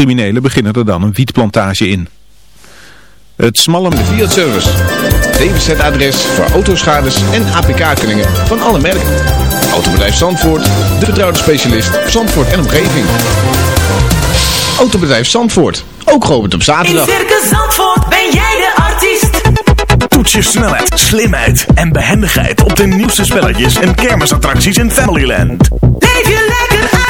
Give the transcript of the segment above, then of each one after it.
Criminelen beginnen er dan een wietplantage in. Het smalle Fiat Service. DWZ-adres voor autoschades en APK-kunningen van alle merken. Autobedrijf Zandvoort, de vertrouwde specialist Zandvoort en omgeving. Autobedrijf Zandvoort, ook geopend op zaterdag. In Circus Zandvoort ben jij de artiest. Toets je snelheid, slimheid en behendigheid op de nieuwste spelletjes en kermisattracties in Familyland. Leef je lekker uit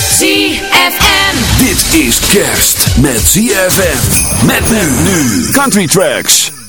ZFM. Dit is kerst met ZFM. Met men nu. Country Tracks.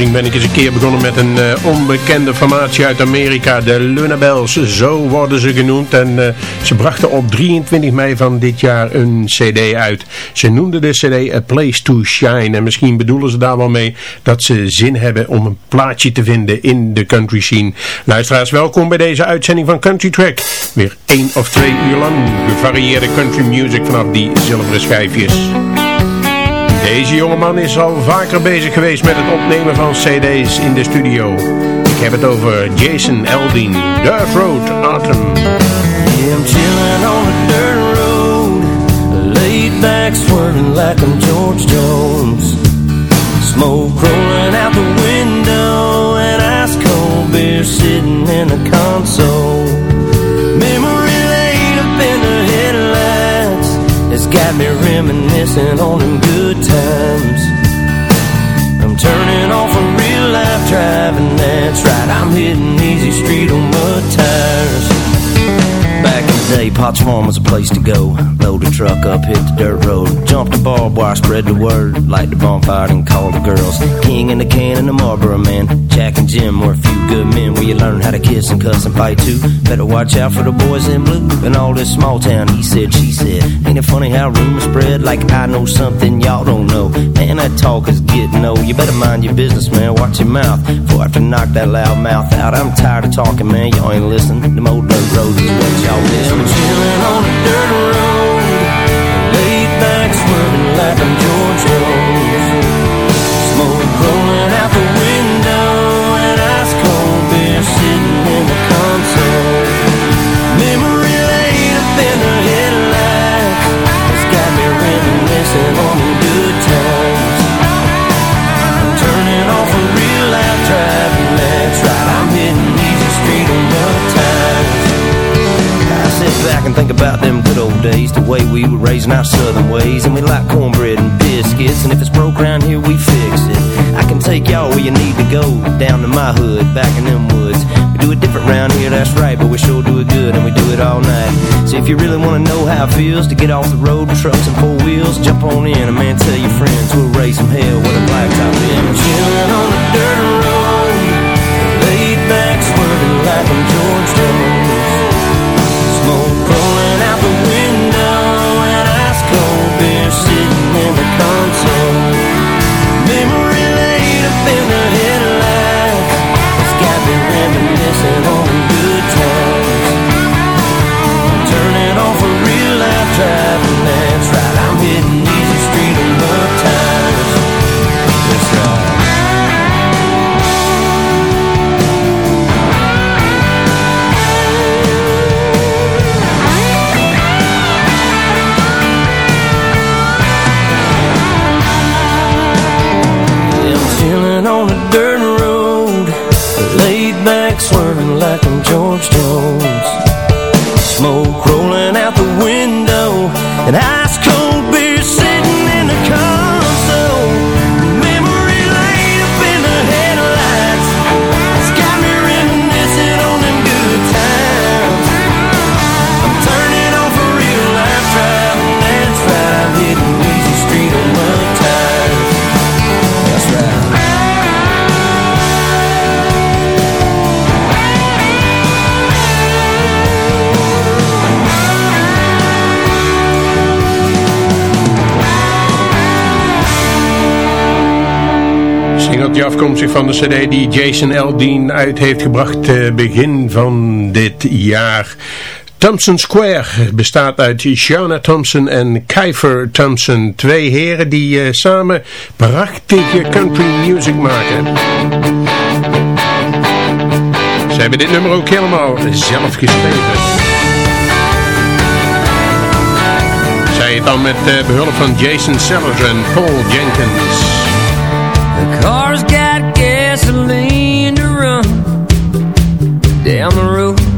Verandering ben ik eens een keer begonnen met een eh, onbekende formatie uit Amerika, de Lunabels. Zo worden ze genoemd en eh, ze brachten op 23 mei van dit jaar een cd uit. Ze noemden de cd A Place to Shine en misschien bedoelen ze daar wel mee dat ze zin hebben om een plaatje te vinden in de country scene. Luisteraars, welkom bij deze uitzending van Country Track. Weer één of twee uur lang gevarieerde country music vanaf die zilveren schijfjes. Deze jongeman is al vaker bezig geweest met het opnemen van cd's in de studio. Ik heb het over Jason Eldin, Dirt Road Autumn. Yeah, I'm chilling on a dirt road Laid back swerving like I'm George Jones Smoke rolling out the window And ice cold beer sitting in the console Memory laid up in the headlights It's got me reminiscing on them good times. I'm turning off a real life driving, that's right. I'm hitting easy street on mud tires. Back day, Potts Farm was a place to go. Load the truck up, hit the dirt road. Jump the barbed wire, spread the word. Light the bonfire and call the girls. King and the can and the Marlboro man. Jack and Jim were a few good men where you learn how to kiss and cuss and fight too. Better watch out for the boys in blue. In all this small town, he said, she said. Ain't it funny how rumors spread like I know something y'all don't know? Man, that talk is getting old. You better mind your business, man. Watch your mouth. Before I have to knock that loud mouth out. I'm tired of talking, man. Y'all ain't listening. Them old dirt roads is what y'all miss. I'm chilling on a dirt road, laid back, swerving like I'm back and think about them good old days, the way we were raising our southern ways, and we like cornbread and biscuits, and if it's broke around here, we fix it. I can take y'all where you need to go, down to my hood, back in them woods. We do it different round here, that's right, but we sure do it good, and we do it all night. So if you really want to know how it feels to get off the road, trucks and four wheels, jump on in, and man, tell your friends, we'll raise some hell with a blacktop in. Chilling on the dirt road, laid back, swerving like I'm George Jones. Smoke Singeltje afkomstig van de cd die Jason Aldean uit heeft gebracht eh, begin van dit jaar. Thompson Square bestaat uit Shauna Thompson en Kiefer Thompson. Twee heren die eh, samen prachtige country music maken. Ze hebben dit nummer ook helemaal zelf geschreven. Zij het dan met eh, behulp van Jason Sellers en Paul Jenkins. The car's got gasoline to run down the road.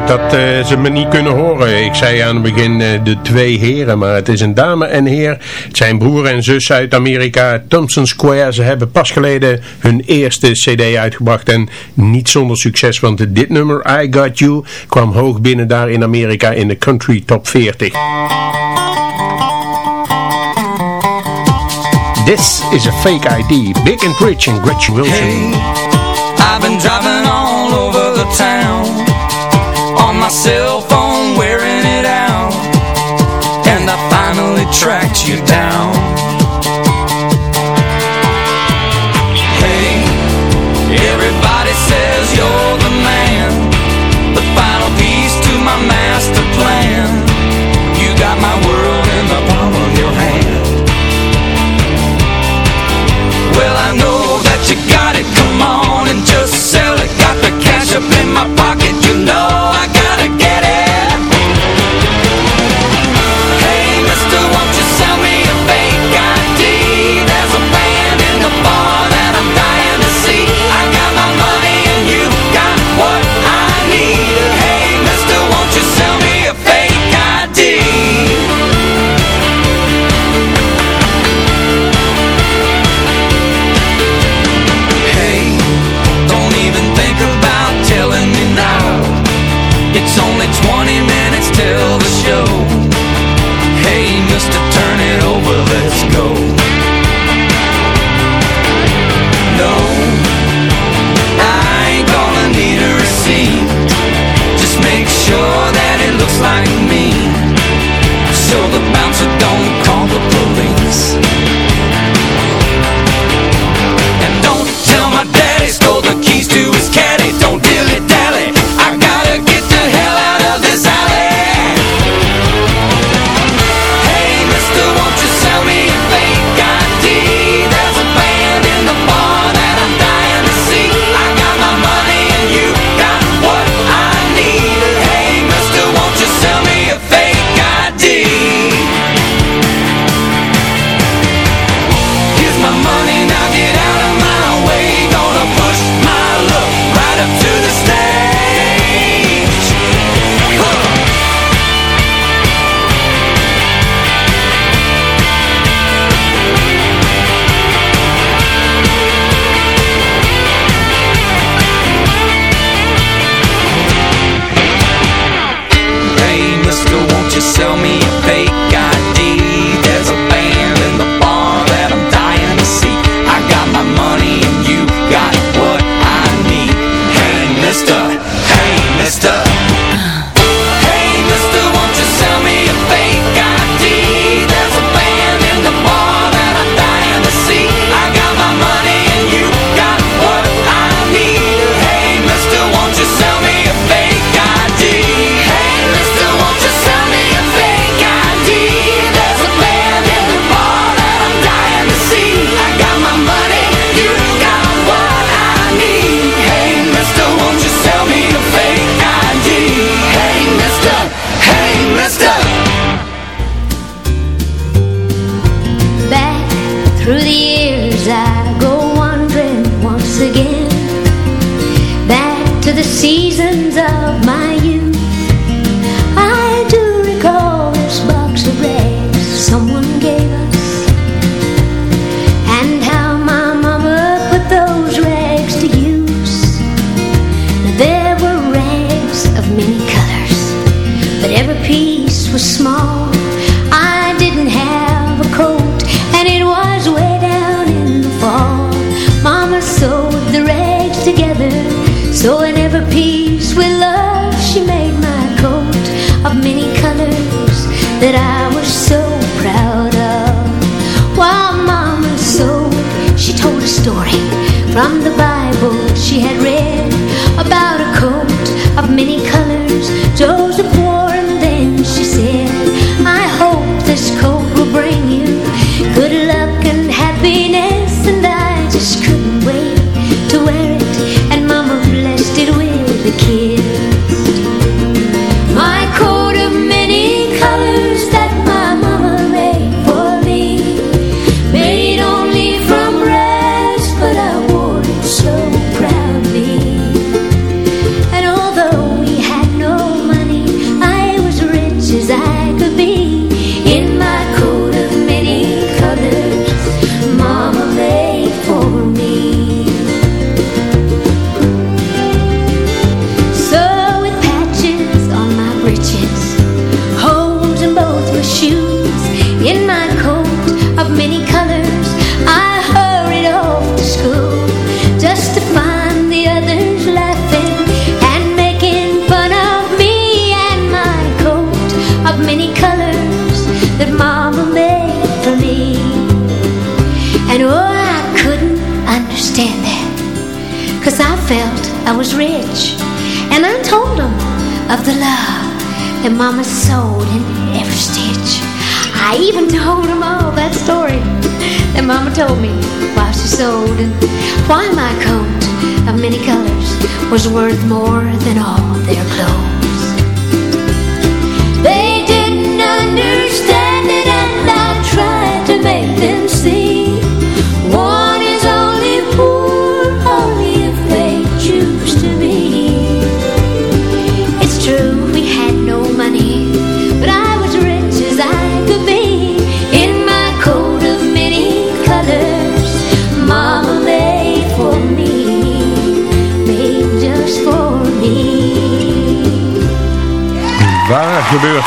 dat eh, ze me niet kunnen horen. Ik zei aan het begin eh, de twee heren, maar het is een dame en heer. Het zijn broer en zus uit Amerika, Thompson Square. Ze hebben pas geleden hun eerste cd uitgebracht en niet zonder succes, want dit nummer, I Got You, kwam hoog binnen daar in Amerika in de country top 40. This is a fake ID, Big and Rich and Gretchen Wilson. Hey, I've been driving all over cell phone wearing it out. And I finally tracked you down.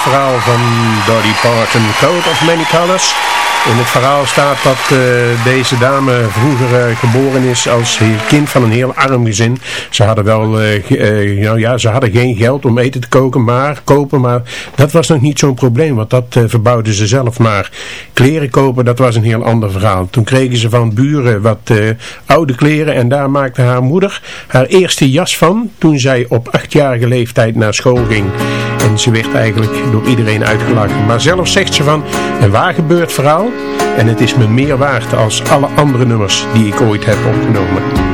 Verhaal van Dolly Parton, Coat of Many Colors? In het verhaal staat dat eh, deze dame vroeger eh, geboren is als kind van een heel arm gezin. Ze hadden wel, eh, nou ja, ze hadden geen geld om eten te koken, maar kopen, maar dat was nog niet zo'n probleem, want dat verbouwden ze zelf maar. Kleren kopen, dat was een heel ander verhaal. Toen kregen ze van buren wat oude kleren en daar maakte haar moeder haar eerste jas van toen zij op achtjarige leeftijd naar school ging. En ze werd eigenlijk door iedereen uitgelachen. Maar zelf zegt ze van, een waar gebeurd verhaal en het is me meer waard als alle andere nummers die ik ooit heb opgenomen.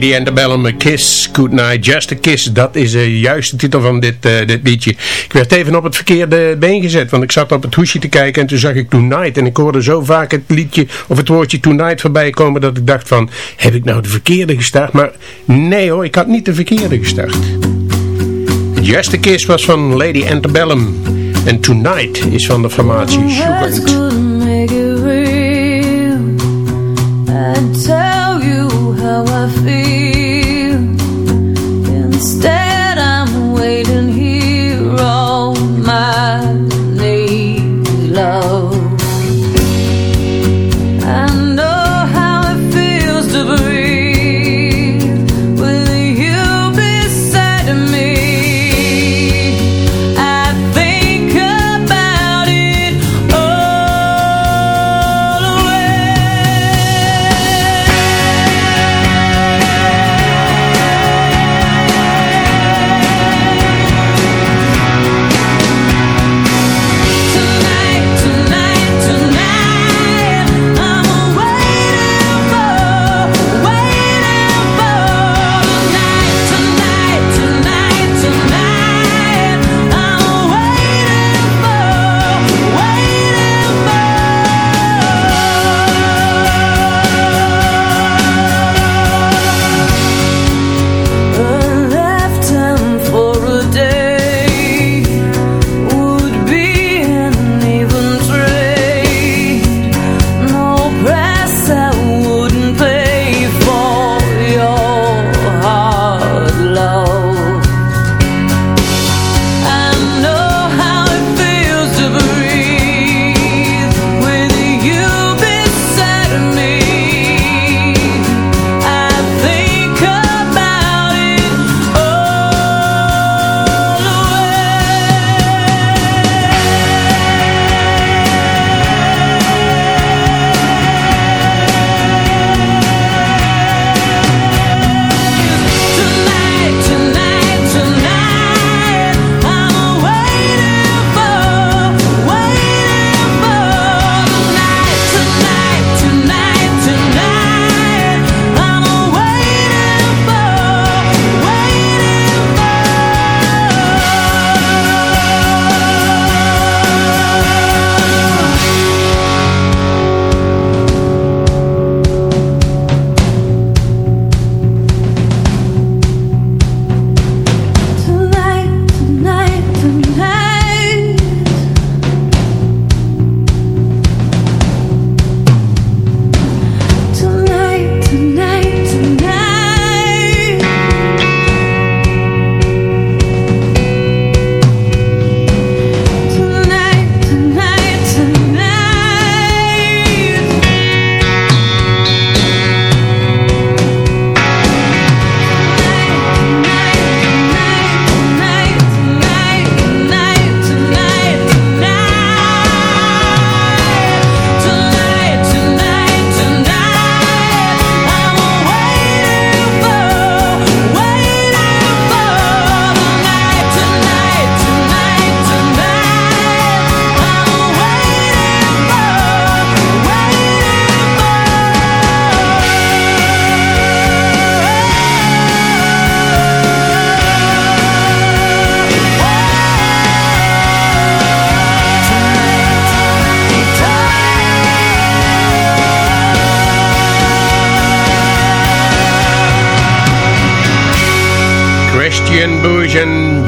Lady Antebellum, A Kiss, Good Night, Just a Kiss. Dat is de juiste titel van dit, uh, dit liedje. Ik werd even op het verkeerde been gezet, want ik zat op het hoesje te kijken en toen zag ik Tonight. En ik hoorde zo vaak het liedje of het woordje Tonight voorbij komen dat ik dacht van, heb ik nou de verkeerde gestart? Maar nee hoor, ik had niet de verkeerde gestart. Just a Kiss was van Lady Antebellum. En Tonight is van de formatie Sugar. I feel.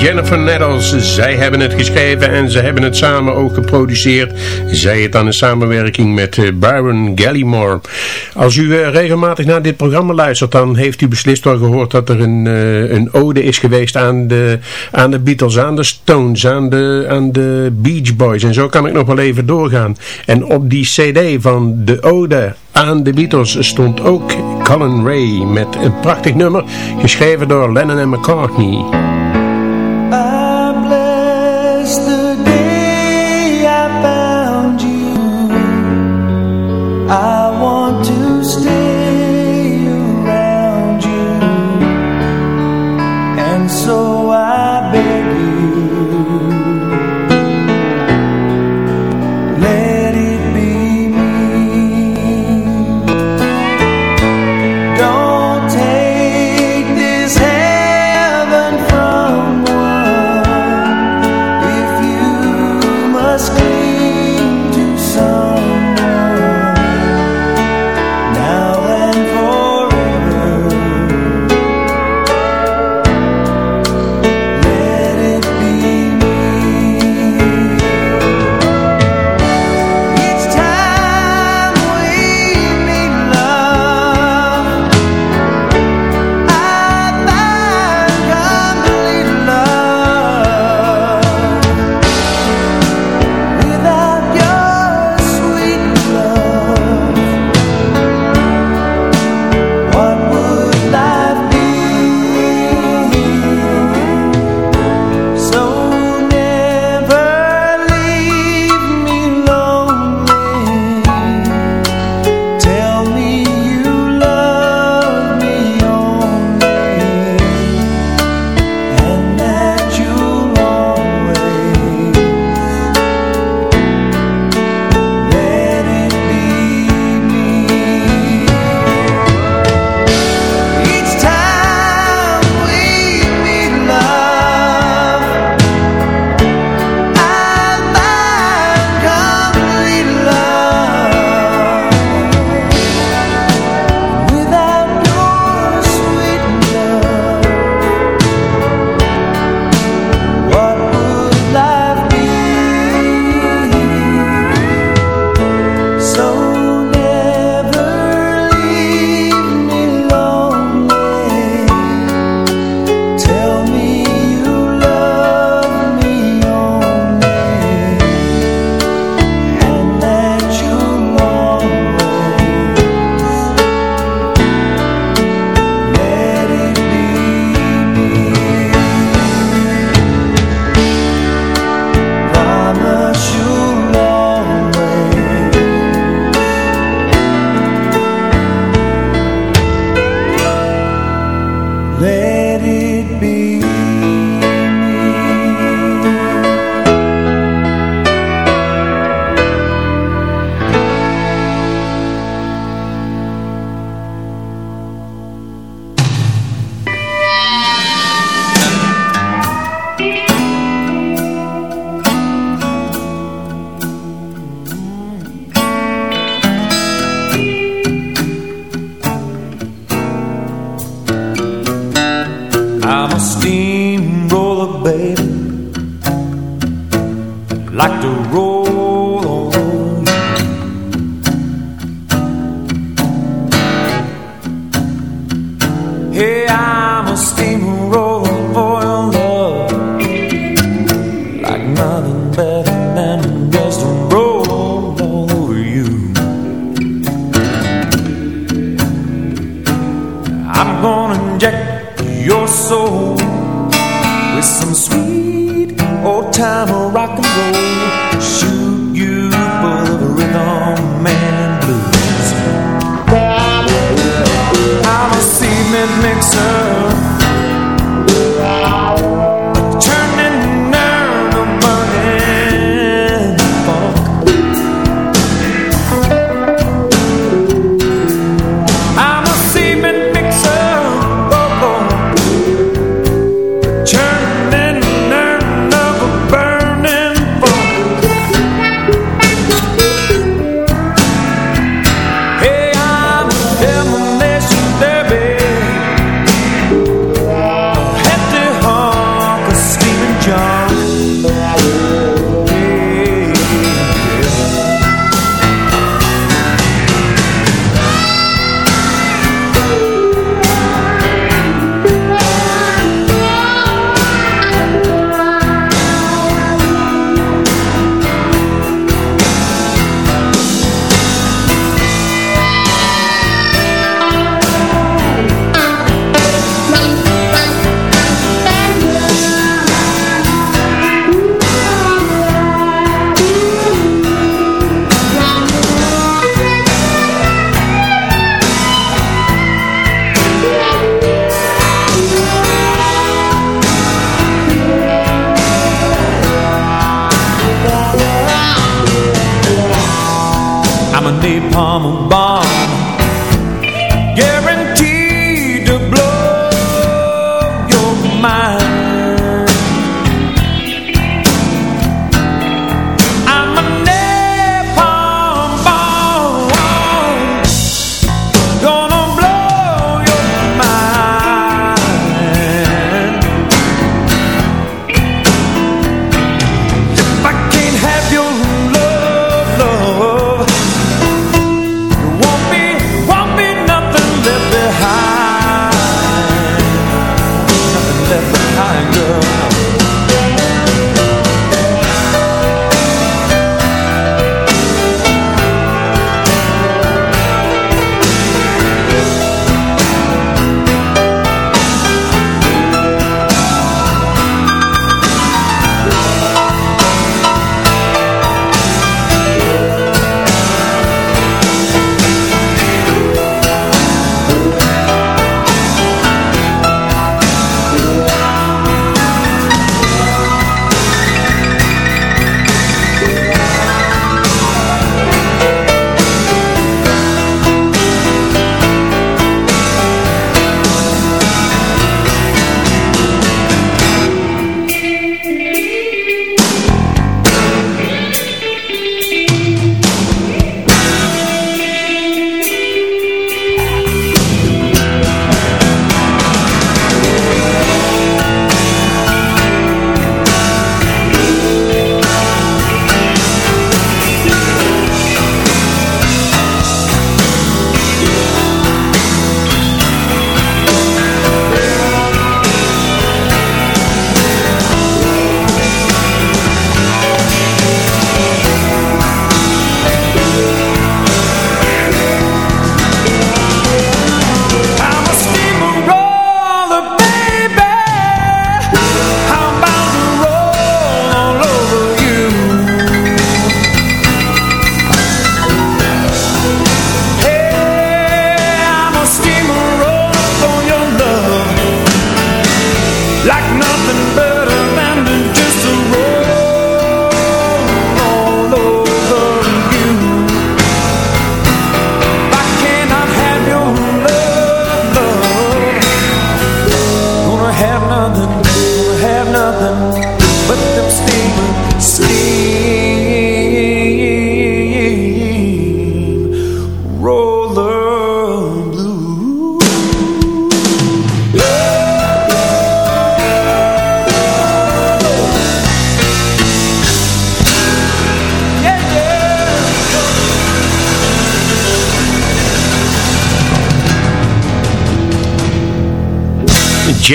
Jennifer Nettles. Zij hebben het geschreven en ze hebben het samen ook geproduceerd. Zij het dan in samenwerking met eh, Byron Gallimore. Als u eh, regelmatig naar dit programma luistert, dan heeft u beslist wel gehoord dat er een, eh, een ode is geweest aan de, aan de Beatles, aan de Stones, aan de, aan de Beach Boys. En zo kan ik nog wel even doorgaan. En op die cd van de ode aan de Beatles stond ook Colin Ray met een prachtig nummer geschreven door Lennon en McCartney.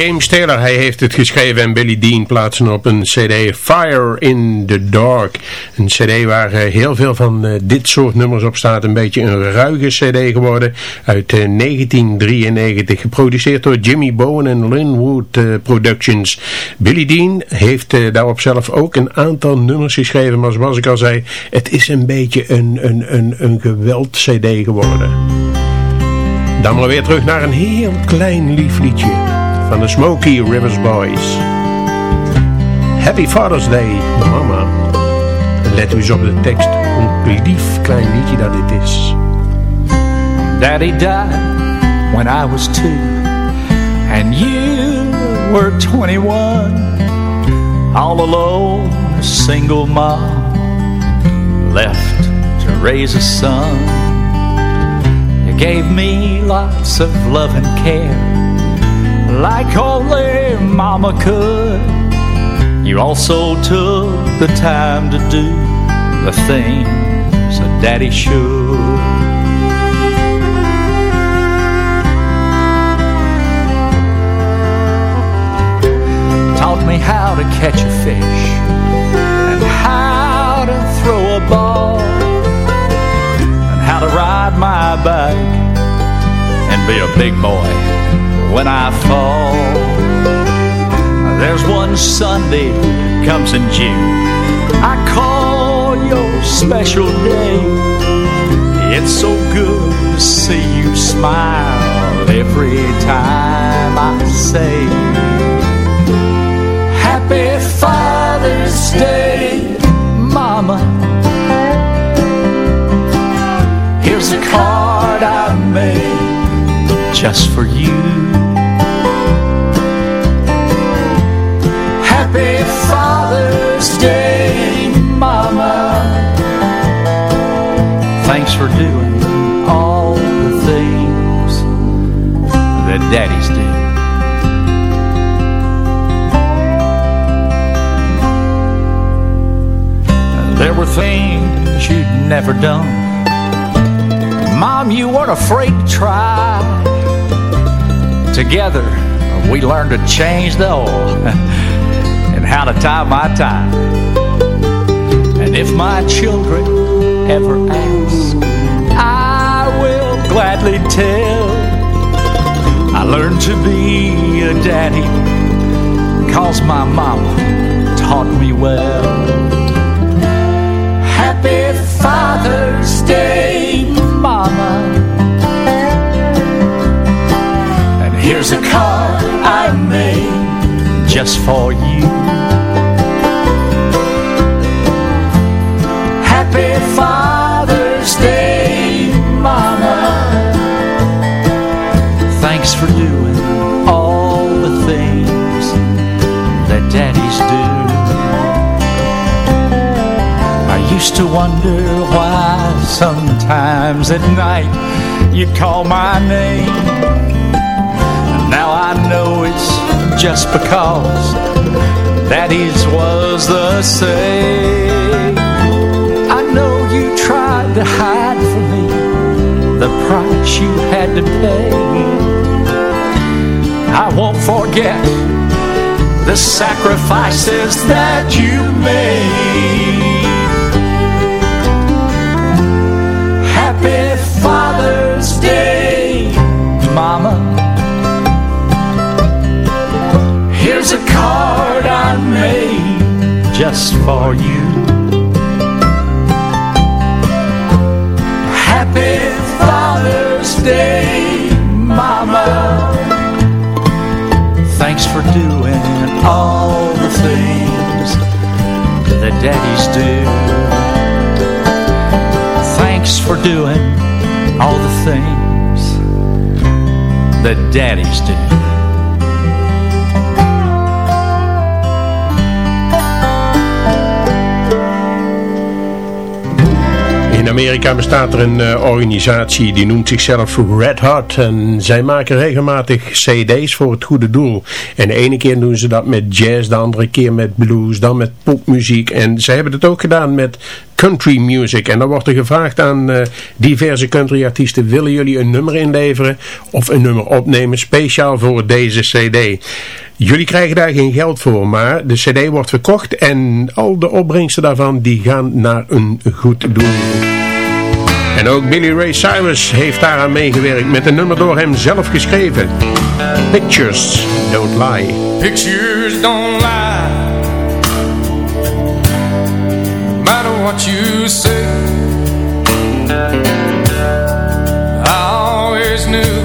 James Taylor, hij heeft het geschreven en Billy Dean plaatsen op een cd Fire in the Dark. Een cd waar eh, heel veel van eh, dit soort nummers op staat. Een beetje een ruige cd geworden uit eh, 1993. Geproduceerd door Jimmy Bowen en Linwood eh, Productions. Billy Dean heeft eh, daarop zelf ook een aantal nummers geschreven. Maar zoals ik al zei, het is een beetje een, een, een, een geweld cd geworden. Dan maar weer terug naar een heel klein lief liedje van de Smoky Rivers Boys. Happy Father's Day, mama. Let u eens op de tekst, een lief klein liedje dat dit is. Daddy died when I was two And you were 21 All alone, a single mom Left to raise a son You gave me lots of love and care Like only mama could. You also took the time to do The things a daddy should. Taught me how to catch a fish and how to throw a ball and how to ride my bike and be a big boy when I fall. There's one Sunday comes in June I call your special day. It's so good to see you smile every time I say Happy Father's Day, Mama. Here's a card I made just for you. Happy Father's Day, Mama. Thanks for doing all the things that daddies do. There were things you'd never done. Mom, you weren't afraid to try. Together, we learned to change the oil and how to tie my tie. And if my children ever ask, I will gladly tell. I learned to be a daddy, cause my mama taught me well. Happy Father's Day, here's a card I made just for you. Happy Father's Day, Mama. Thanks for doing all the things that daddies do. I used to wonder why sometimes at night you'd call my name. I know it's just because that daddy's was the same. I know you tried to hide from me the price you had to pay. I won't forget the sacrifices that you made. Just for you. Happy Father's Day, Mama. Thanks for doing all the things that daddies do. Thanks for doing all the things that daddies do. In Amerika bestaat er een eh, organisatie die noemt zichzelf Red Hot. En zij maken regelmatig cd's voor het goede doel. En de ene keer doen ze dat met jazz, de andere keer met blues, dan met popmuziek. En zij hebben het ook gedaan met country music. En dan wordt er gevraagd aan eh, diverse countryartiesten, willen jullie een nummer inleveren of een nummer opnemen speciaal voor deze cd? Jullie krijgen daar geen geld voor, maar de cd wordt verkocht en al de opbrengsten daarvan die gaan naar een goed doel. En ook Billy Ray Cyrus heeft daaraan meegewerkt met een nummer door hem zelf geschreven. Pictures Don't Lie. Pictures don't lie No matter what you say I always knew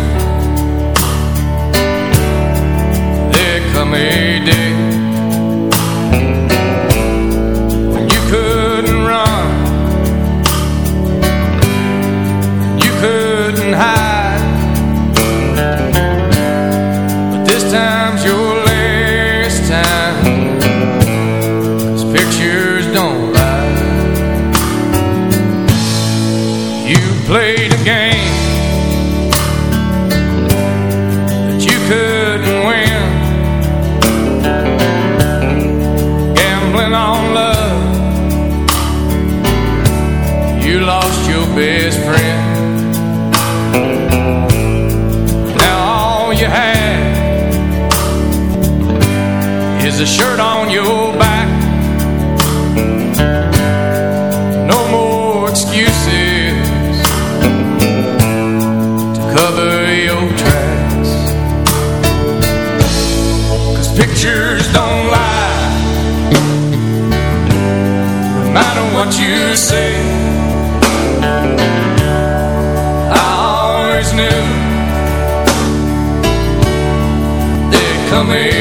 a shirt on your back. No more excuses to cover your tracks. Cause pictures don't lie, no matter what you say. I always knew there'd come a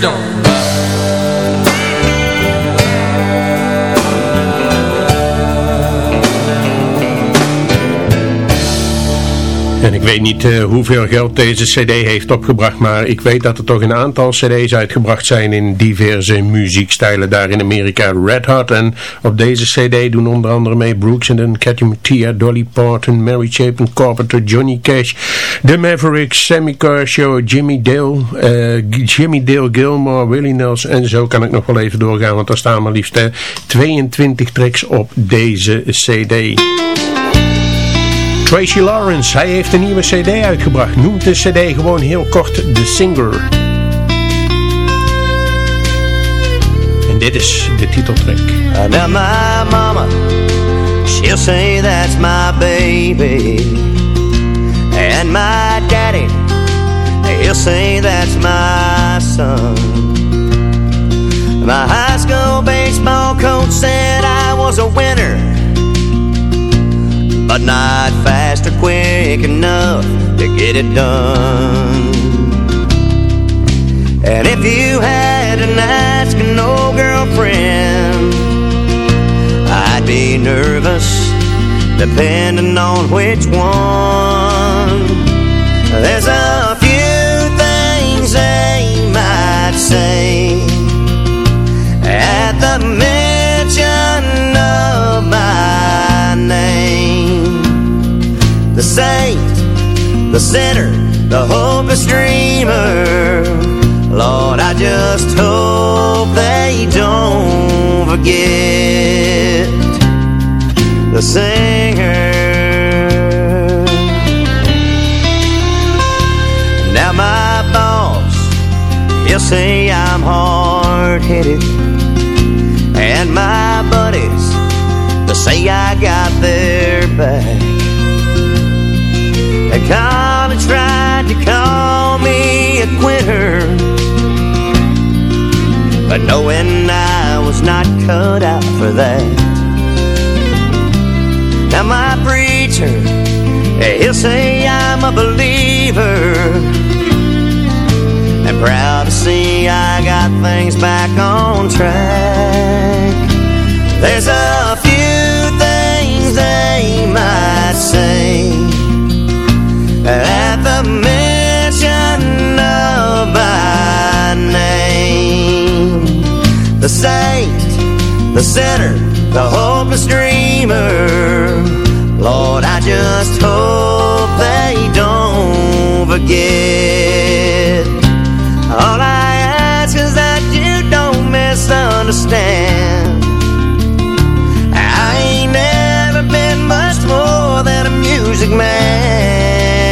church. En ik weet niet eh, hoeveel geld deze cd heeft opgebracht, maar ik weet dat er toch een aantal cd's uitgebracht zijn in diverse muziekstijlen daar in Amerika. Red Hot en op deze cd doen onder andere mee Brooks Dunn, Cathy Mattia, Dolly Parton, Mary Chapin Carpenter, Johnny Cash, The Mavericks, Sammy Kershaw, Jimmy Dale, eh, Jimmy Dale Gilmore, Willie Nelson en zo kan ik nog wel even doorgaan, want er staan maar liefst eh, 22 tracks op deze cd. Tracy Lawrence, hij heeft een nieuwe cd uitgebracht. Noemt de cd gewoon heel kort The Singer. En dit is de titeltrack. Now my mama, she'll say that's my baby. And my daddy, he'll say that's my son. My high school baseball coach said I was a winner. But not fast or quick enough to get it done. And if you had an ask an old girlfriend, I'd be nervous, depending on which one. There's a sinner, the hopeless dreamer. Lord, I just hope they don't forget the singer. Now my boss, he'll say I'm hard-headed, and my buddies, they'll say I got their back. College tried to call me a quitter, but knowing I was not cut out for that. Now my preacher, he'll say I'm a believer, and proud to see I got things back on track. There's a the sinner, the hopeless dreamer. Lord, I just hope they don't forget. All I ask is that you don't misunderstand. I ain't never been much more than a music man.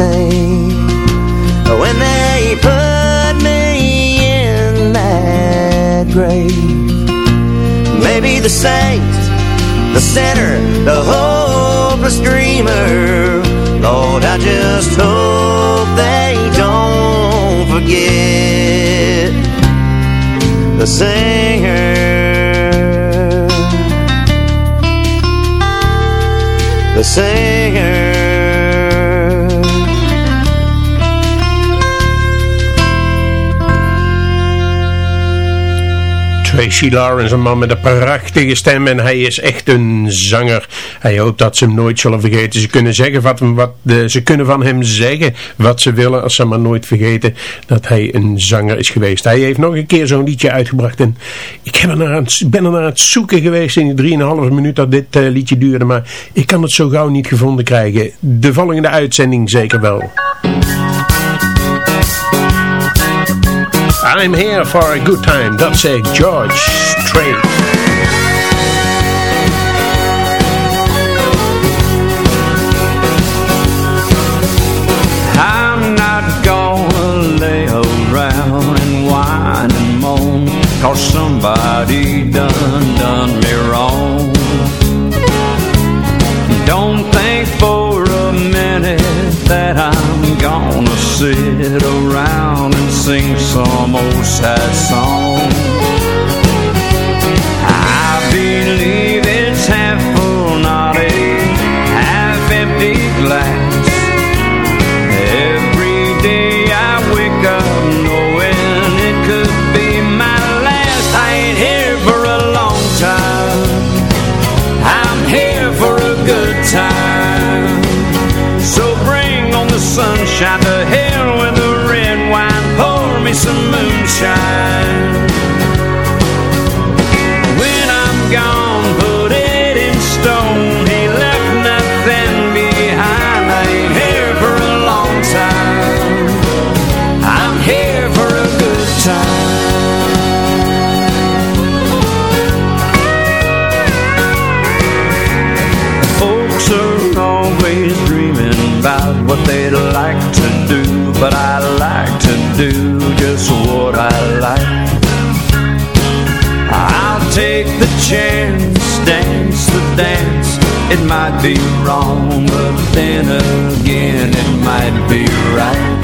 when they put me in that grave. Maybe the saint, the sinner, the hopeless dreamer. Lord, I just hope they don't forget the singer. The singer. Tracy Lawrence, een man met een prachtige stem en hij is echt een zanger. Hij hoopt dat ze hem nooit zullen vergeten. Ze kunnen, zeggen wat, wat ze kunnen van hem zeggen wat ze willen als ze maar nooit vergeten dat hij een zanger is geweest. Hij heeft nog een keer zo'n liedje uitgebracht en ik heb ben er naar het zoeken geweest in die 3,5 minuut dat dit uh, liedje duurde, maar ik kan het zo gauw niet gevonden krijgen. De volgende uitzending zeker wel. I'm here for a good time. Zegt George Strait. I'm not gonna lay around and whine and moan Cause somebody done done me wrong Don't think for a minute that I'm gonna sit around sing some old sad song I believe it's half full, not a half empty glass Every day I wake up knowing it could be my last. I ain't here for a long time. I'm here for a good time. So bring on the sunshine to some moonshine. When I'm gone, put it in stone. He left nothing behind. I ain't here for a long time. I'm here for a good time. Folks are always dreaming about what they'd like to do, but I chance, dance the dance. It might be wrong, but then again it might be right.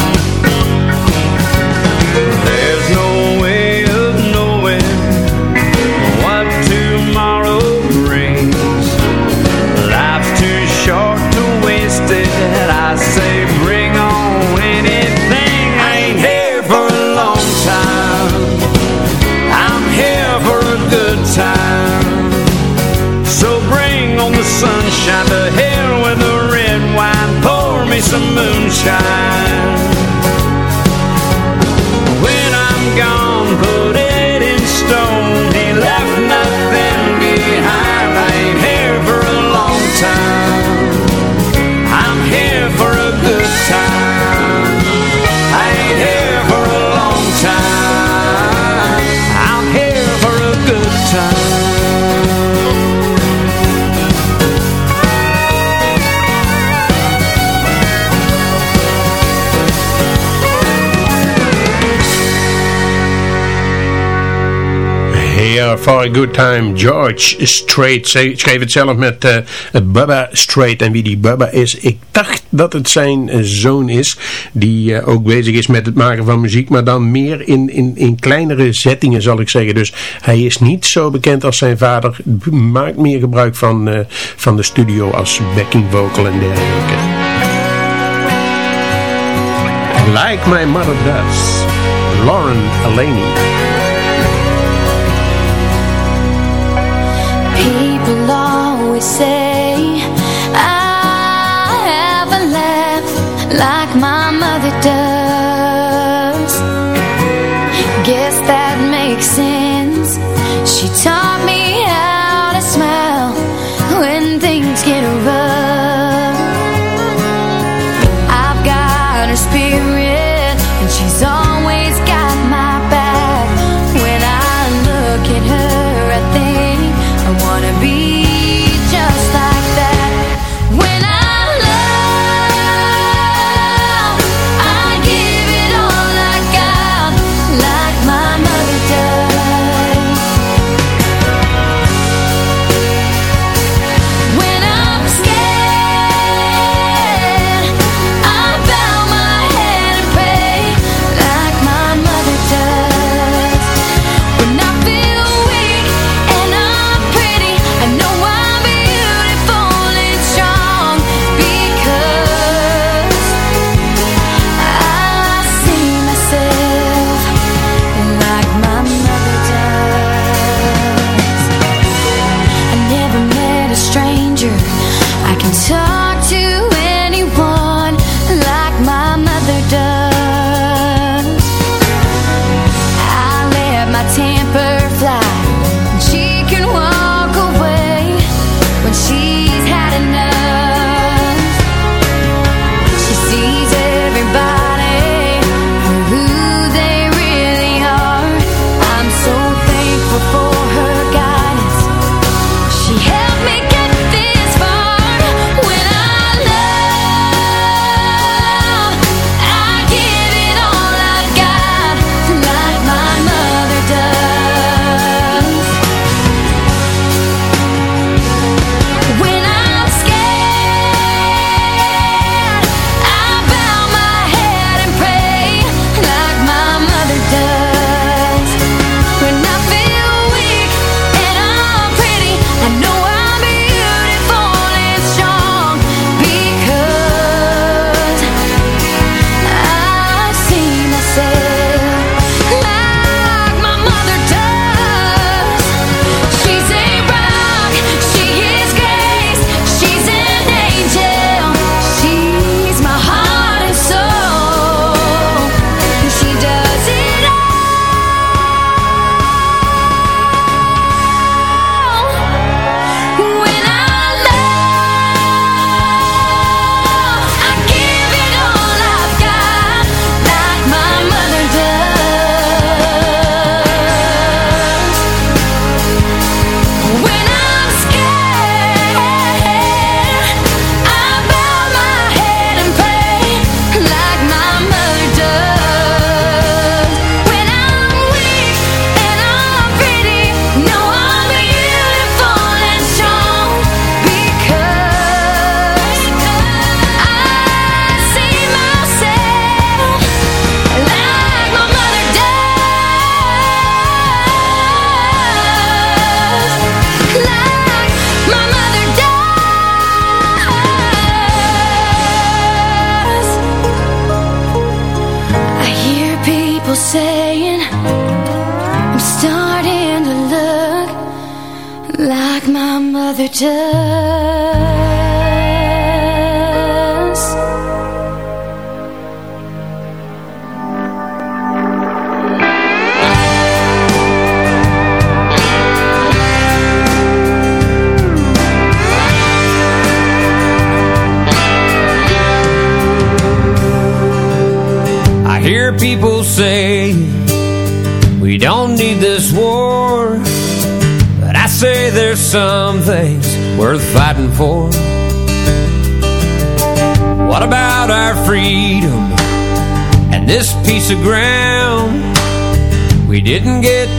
Sunshine to hell with the red wine. Pour me some moonshine. When I'm gone, put it in stone. He left nothing behind. Here for a good time, George Strait. Schreef het zelf met uh, Bubba Strait. En wie die Bubba is, ik dacht dat het zijn uh, zoon is. Die ook bezig is met het maken van muziek. Maar dan meer in, in, in kleinere zettingen zal ik zeggen. Dus hij is niet zo bekend als zijn vader. Maakt meer gebruik van, van de studio als backing vocal en dergelijke. Like My Mother Does. Lauren Alaney. Always say I have a laugh like my mother does. Guess that makes sense.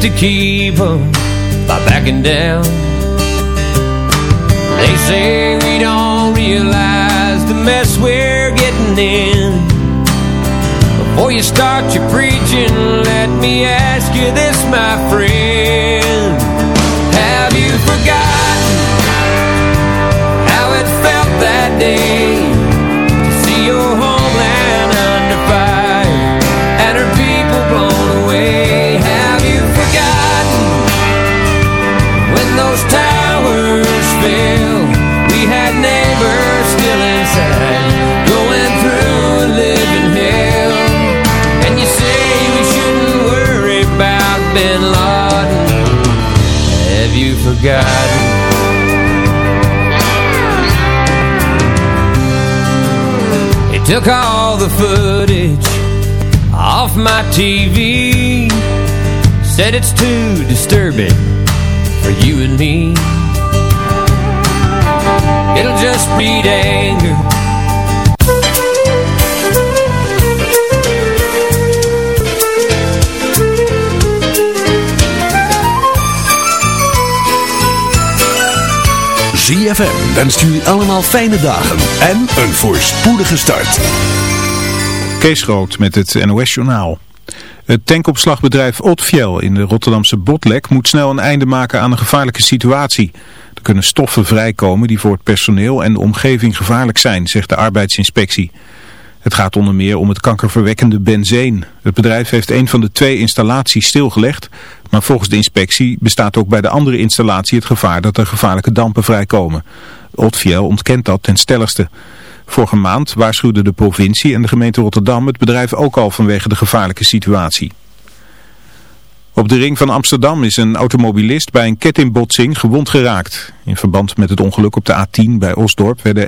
To keep 'em by backing down. They say we don't realize the mess we're getting in. Before you start your preaching, let me ask took all the footage off my TV. Said it's too disturbing for you and me. It'll just breed anger. ZFM wenst jullie allemaal fijne dagen en een voorspoedige start. Kees Groot met het NOS Journaal. Het tankopslagbedrijf Otfiel in de Rotterdamse Botlek moet snel een einde maken aan een gevaarlijke situatie. Er kunnen stoffen vrijkomen die voor het personeel en de omgeving gevaarlijk zijn, zegt de arbeidsinspectie. Het gaat onder meer om het kankerverwekkende benzeen. Het bedrijf heeft een van de twee installaties stilgelegd, maar volgens de inspectie bestaat ook bij de andere installatie het gevaar dat er gevaarlijke dampen vrijkomen. Otfiel ontkent dat ten stelligste. Vorige maand waarschuwden de provincie en de gemeente Rotterdam het bedrijf ook al vanwege de gevaarlijke situatie. Op de ring van Amsterdam is een automobilist bij een kettingbotsing gewond geraakt. In verband met het ongeluk op de A10 bij Osdorp werden